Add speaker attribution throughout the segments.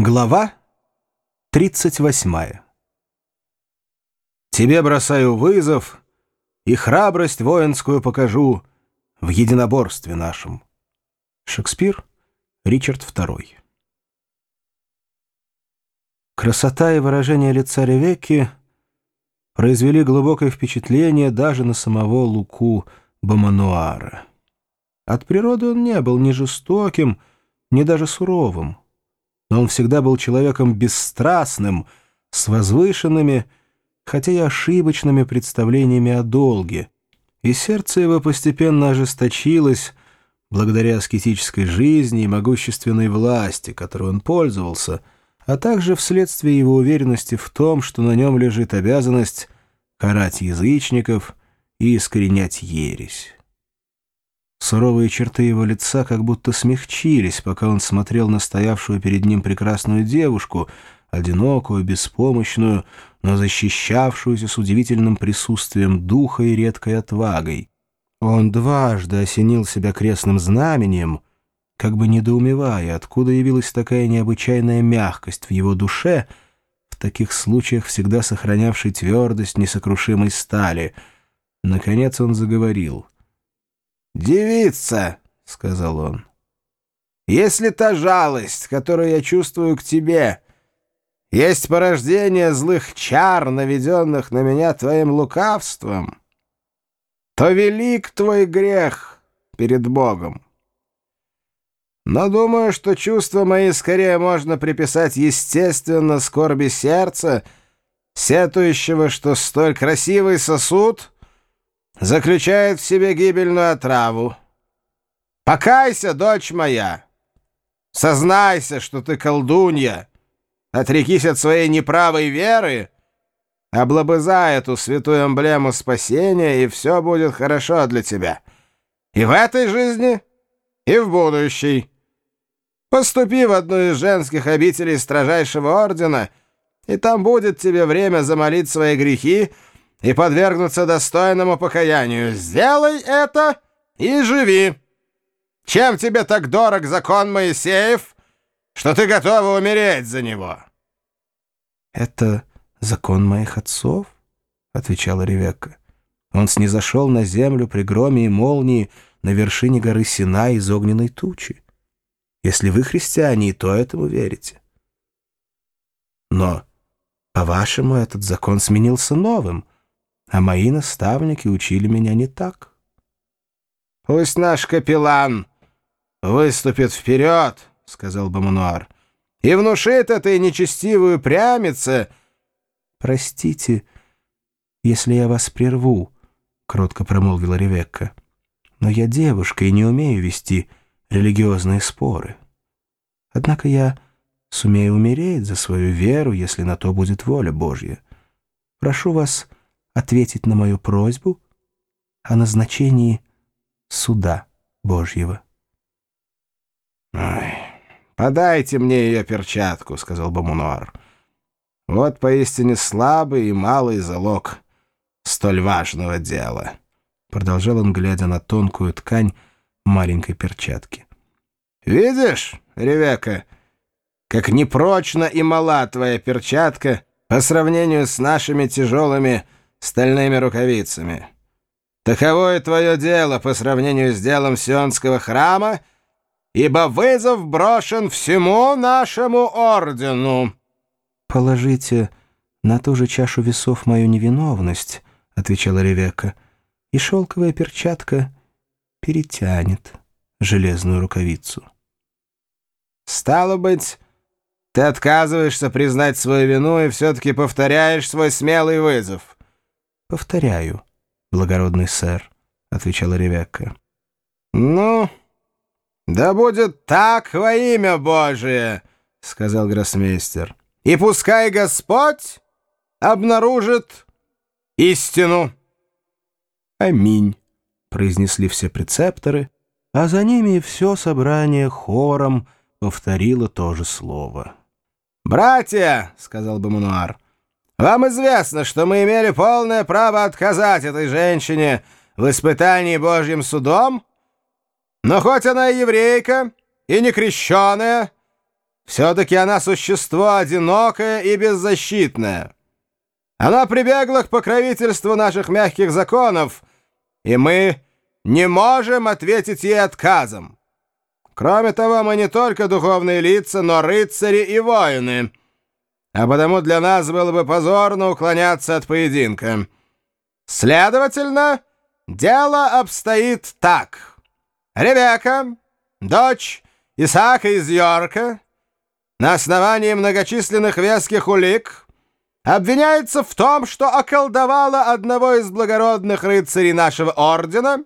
Speaker 1: Глава 38 Тебе бросаю вызов, и храбрость воинскую покажу в единоборстве нашем. Шекспир, Ричард II Красота и выражение лица Ревекки произвели глубокое впечатление даже на самого Луку Бомануара. От природы он не был ни жестоким, ни даже суровым но он всегда был человеком бесстрастным, с возвышенными, хотя и ошибочными представлениями о долге, и сердце его постепенно ожесточилось благодаря аскетической жизни и могущественной власти, которой он пользовался, а также вследствие его уверенности в том, что на нем лежит обязанность карать язычников и искоренять ересь. Суровые черты его лица как будто смягчились, пока он смотрел на стоявшую перед ним прекрасную девушку, одинокую, беспомощную, но защищавшуюся с удивительным присутствием духа и редкой отвагой. Он дважды осенил себя крестным знамением, как бы недоумевая, откуда явилась такая необычайная мягкость в его душе, в таких случаях всегда сохранявшей твердость несокрушимой стали. Наконец он заговорил — «Девица», — сказал он, — «если та жалость, которую я чувствую к тебе, есть порождение злых чар, наведенных на меня твоим лукавством, то велик твой грех перед Богом. Но думаю, что чувства мои скорее можно приписать естественно скорби сердца, сетующего, что столь красивый сосуд — заключает в себе гибельную отраву. Покайся, дочь моя! Сознайся, что ты колдунья! Отрекись от своей неправой веры, облобызай эту святую эмблему спасения, и все будет хорошо для тебя. И в этой жизни, и в будущей. Поступи в одну из женских обителей строжайшего ордена, и там будет тебе время замолить свои грехи, и подвергнуться достойному покаянию. Сделай это и живи. Чем тебе так дорог закон Моисеев, что ты готова умереть за него?» «Это закон моих отцов?» — отвечала Ревекка. «Он снизошел на землю при громе и молнии на вершине горы Сина из огненной тучи. Если вы христиане, то этому верите. Но, по-вашему, этот закон сменился новым — а мои наставники учили меня не так.
Speaker 2: «Пусть наш капеллан выступит вперед», — сказал Бамануар, «и внушит этой нечестивую прямице...»
Speaker 1: «Простите, если я вас прерву», — кротко промолвила Ревекка, «но я девушка и не умею вести религиозные споры. Однако я сумею умереть за свою веру, если на то будет воля Божья. Прошу вас ответить на мою просьбу о назначении суда Божьего.
Speaker 2: «Ой, подайте мне ее перчатку», — сказал Бомунуар. «Вот поистине слабый и малый залог столь важного дела», — продолжал он, глядя на тонкую ткань маленькой перчатки. «Видишь, Ревека, как непрочна и мала твоя перчатка по сравнению с нашими тяжелыми стальными рукавицами. Таково твое дело по сравнению с делом Сионского храма, ибо вызов брошен всему нашему ордену».
Speaker 1: «Положите на ту же чашу весов мою невиновность», — отвечала Ревека, «и шелковая перчатка перетянет железную рукавицу».
Speaker 2: «Стало быть...» Ты отказываешься признать свою вину и все-таки повторяешь свой смелый вызов.
Speaker 1: «Повторяю, благородный сэр», — отвечала Ревекка.
Speaker 2: «Ну, да будет так во имя Божие», — сказал гроссмейстер. «И пускай Господь обнаружит истину».
Speaker 1: «Аминь», — произнесли все прецепторы, а за ними и все собрание хором повторило то же слово.
Speaker 2: «Братья», — сказал Бамануар, — вам известно, что мы имели полное право отказать этой женщине в испытании Божьим судом, но хоть она и еврейка, и не крещеная, все-таки она существо одинокое и беззащитное. Она прибегла к покровительству наших мягких законов, и мы не можем ответить ей отказом. Кроме того, мы не только духовные лица, но рыцари и воины, а потому для нас было бы позорно уклоняться от поединка. Следовательно, дело обстоит так. Ребекка, дочь Исаака из Йорка, на основании многочисленных веских улик обвиняется в том, что околдовала одного из благородных рыцарей нашего ордена,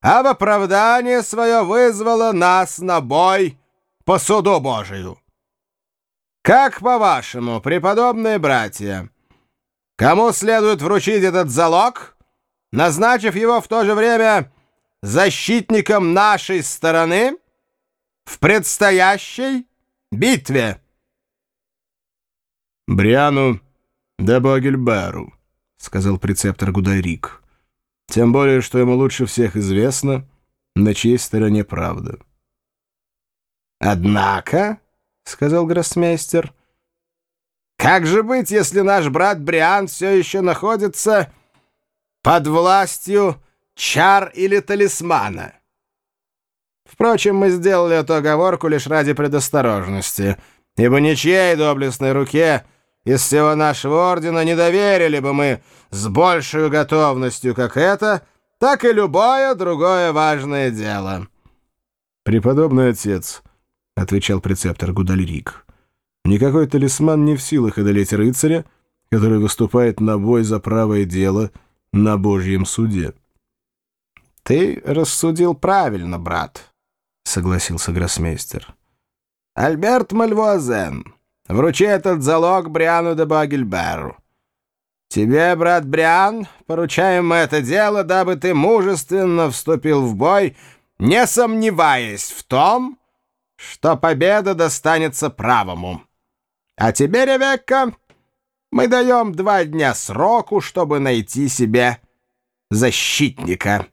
Speaker 2: а в оправдание свое вызвала нас на бой по суду Божию. Как по-вашему, преподобные братья, кому следует вручить этот залог, назначив его в то же время защитником нашей стороны в предстоящей битве.
Speaker 1: «Бриану да Богельберу», — сказал прецептор Гудайрик. «Тем более, что ему лучше всех известно, на чьей стороне правда».
Speaker 2: «Однако», — сказал гроссмейстер, — «как же быть, если наш брат Бриан все еще находится под властью чар или талисмана?» Впрочем, мы сделали эту оговорку лишь ради предосторожности, ибо ничьей доблестной руке из всего нашего ордена не доверили бы мы с большей готовностью, как это, так и любое другое важное дело.
Speaker 1: «Преподобный отец», — отвечал прецептор Гудальрик, — «никакой талисман не в силах одолеть рыцаря, который выступает на бой за правое дело на Божьем суде».
Speaker 2: «Ты рассудил правильно, брат», — согласился гроссмейстер. «Альберт Мальвуазен, вручи этот залог Бриану де Багельберу. Тебе, брат Бриан, поручаем мы это дело, дабы ты мужественно вступил в бой, не сомневаясь в том, что победа достанется правому. А тебе, Ревекка, мы даем два дня сроку, чтобы найти себе защитника».